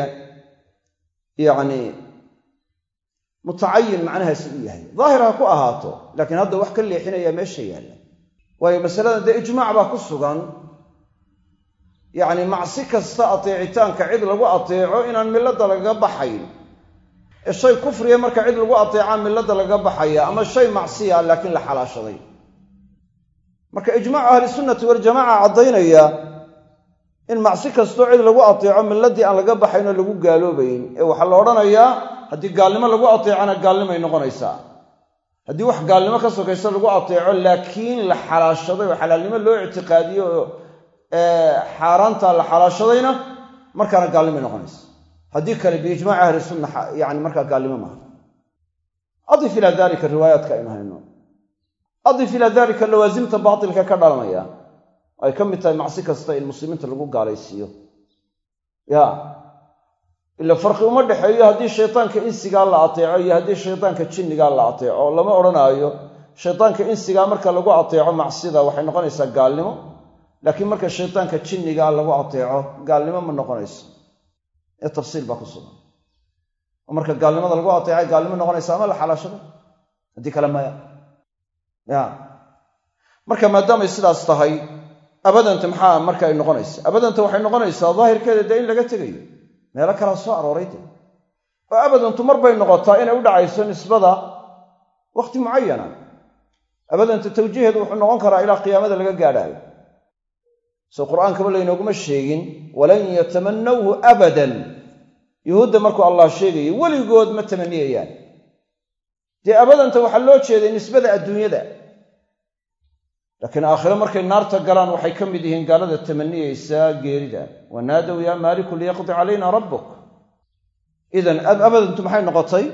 yacni mutacayin macnahaasi u yahay. Daahir ha ku ahaato laakiin hadda wax ka leexinaya meesha yaalla. Waayo masaladan dee ijmaac baa ku sugan. Yacni macsi kasta ateecitaanka cid lagu ateeco inaan milladda lagaga baxayn. Ee shay kufriya marka cid lagu ateecaa milladda lagaga baxaya ama shay macsiya laakiin la xalaashaday. Marka ijmaacu ahlisunnati waljamaca caddaynaya in macsi kastoo cid lagu ateeco milladdii aan laga baxayn oo lagu gaaloobayn. Ee waxaa la odhanayaa haddii gaalnimo lagu ateecona gaalnimay noqonaysaa. Haddii wax gaalnimo ka sokaysa lagu ateeco laakiin la xalaashaday oo xalaalnimo loo ictiqaadiyo oo xaaraantaa la xalaashadayna markaana gaalnimay noqonaysa. Haddii kale biijmaaci ahli sunna yani markaa gaalnimo maaha adif ilaa dalika riwaayaadka aynu adif ilaa dalika lawaasimta baatilka ka dhalanaya ay ka mid tahay macsi kasta in muslimiinta lagu gaalaysiiyo. Ya. Ila farqi uma dhexeeyo haddii shaytaanka insigaa la ateeco iyo haddii shaytaanka jinnigaa la ateeco lama odhanaayo shaytaanka insigaa marka lagu ateeco macsida waxay noqonaysaa gaalnimo laakiin marka shaytaanka jinnigaa lagu ateeco gaalnimo ma noqonayso. Ee tafsiil baa ku sugan. Marka gaalnimada lagu ateecay gaalnimo noqonaysa ama la xalaashado? Haddii kale maya. Ya. Marka maadaamay sidaas tahay abadanta maxaa marka ay noqonaysa? Abadanta waxay noqonaysaa daahirkeeda dee in laga tegayo. Meelo kalaa soo arooray de oo abadantu mar bay noqotaa inay u dhacayso nisbada wakhti mucayana abadanta tawjiiheedu wuxuu noqon karaa ilaa qiyaamada laga gaadhaayo. Soo qur'aankaba laynooguma sheegin walan yatamannawhu abadan. Yuhuudda markuu allah sheegayay weligood ma tamaniyayaan dee abadanta waxaa loo jeeday nisbada adduunyada laakiin aakhiro markay naarta galaan waxay ka mid yihiin gaalada tamaniyeysa geerida. Wanaadow yaa maaliku liyaqdi calayna rabbuk. Idan abadantu maxay noqotay?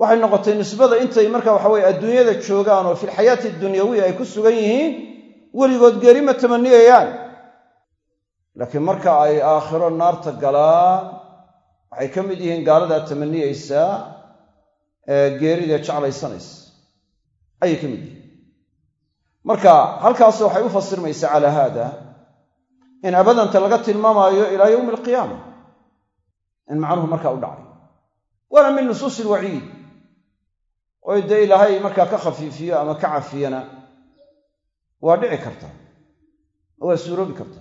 Waxay noqotay nisbada intay marka waxaweye adduunyada joogaan oo filxayaati dunyawiya ay ku sugan yihiin weligood geeri ma tamaniyayaan. Laakiin marka ay aakhiro naarta galaan waxay ka mid yihiin gaaladaa tamaniyeysa ee geerida jeclaysanaysa ayay ka mid yihiin marka halkaas waxay u fasirmaysaa calaa haada in abadanta laga tilmaamaayo ilaa yowmi alqiyaama in macnuhu markaa u dhacay. Waana min nusuusi ilwaciid oo dee ilaahay markaa ka khafiifiyo ama ka cafiyana waa dhici karta. Waa suuroobi karta.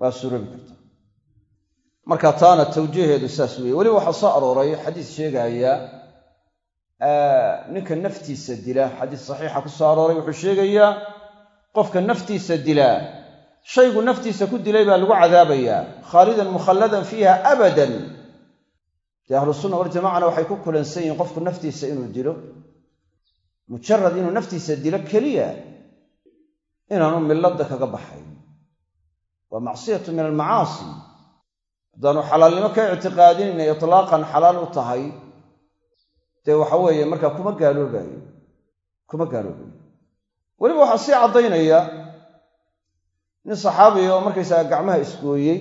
Waa suuroobi karta. Marka taana tawjiiheedu saas weeye. Weliba waxaa soo arooray xadiis sheegaaya ninka naftiisa dila. Xadiis saxiixa ku soo arooray wuxuu sheegayaa qofka naftiisa dilaa shaygu naftiisa ku dilay baa lagu cadaabayaa khaalidan mukhalladan fiiha abadan. Dee ahlu sunna waljamacana waxay ku kulansan yihiin qofku naftiisa inuu dilo. Mujarad inuu naftiisa dilo keliya inaanu milladda kaga baxayn. Waa macsiyatu min almacaasi haddaanu xalaalnimo ka ictiqaadin inay itlaaqan xalaal u tahay dee waxa weeye markaa kuma gaaloobayo kuma gaaloobayo. Weliba waxaa sii caddaynaya nin saxaabiya oo markaysaga gacmaha isgooyey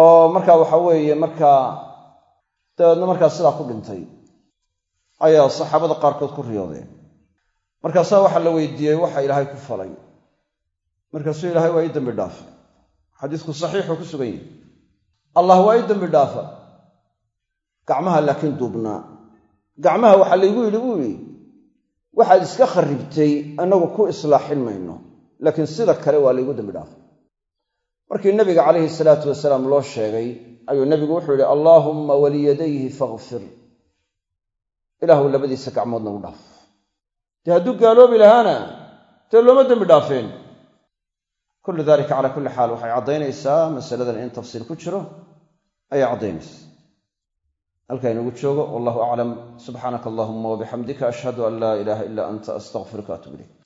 oo markaa waxa weeye markaa dabeedna markaa sidaa ku dhintay ayaa saxaabada qaarkood ku riyoodeen. Markaasaa waxaa la weydiiyey waxa ilaahay ku falay. Markaasuu ilaahay waa ii dambi dhaafa xadiisku saxiixuu ku sugan yahi allah waa ii dambi dhaafa. Gacmaha laakiin duubnaa gacmaha waxaa laygu yidhi buu yidhi waxaad iska kharribtay annagu ku islaaxin mayno laakiin sida kale waa laygu dambi dhaafa markii nabiga calayhi salaatu wasalaam loo sheegay ayuu nebigu wuxuu yidhi allaahumma waliyadayhi fakfir ilaahu labadiisa gacmoodna u dhaaf. Dee hadduu gaaloobi lahaana dee looma dembi dhaafeen. Kullu dalika calaa kulli xaal waxay caddaynaysaa masaladan in tafsiil ku jiro ayay caddaynaysaa halkaa inugu joogo wallahu aclam subxaanaka allahuma wabixamdika ashhadu an laa ilaaha ila anta astaqfiruka atub ilayk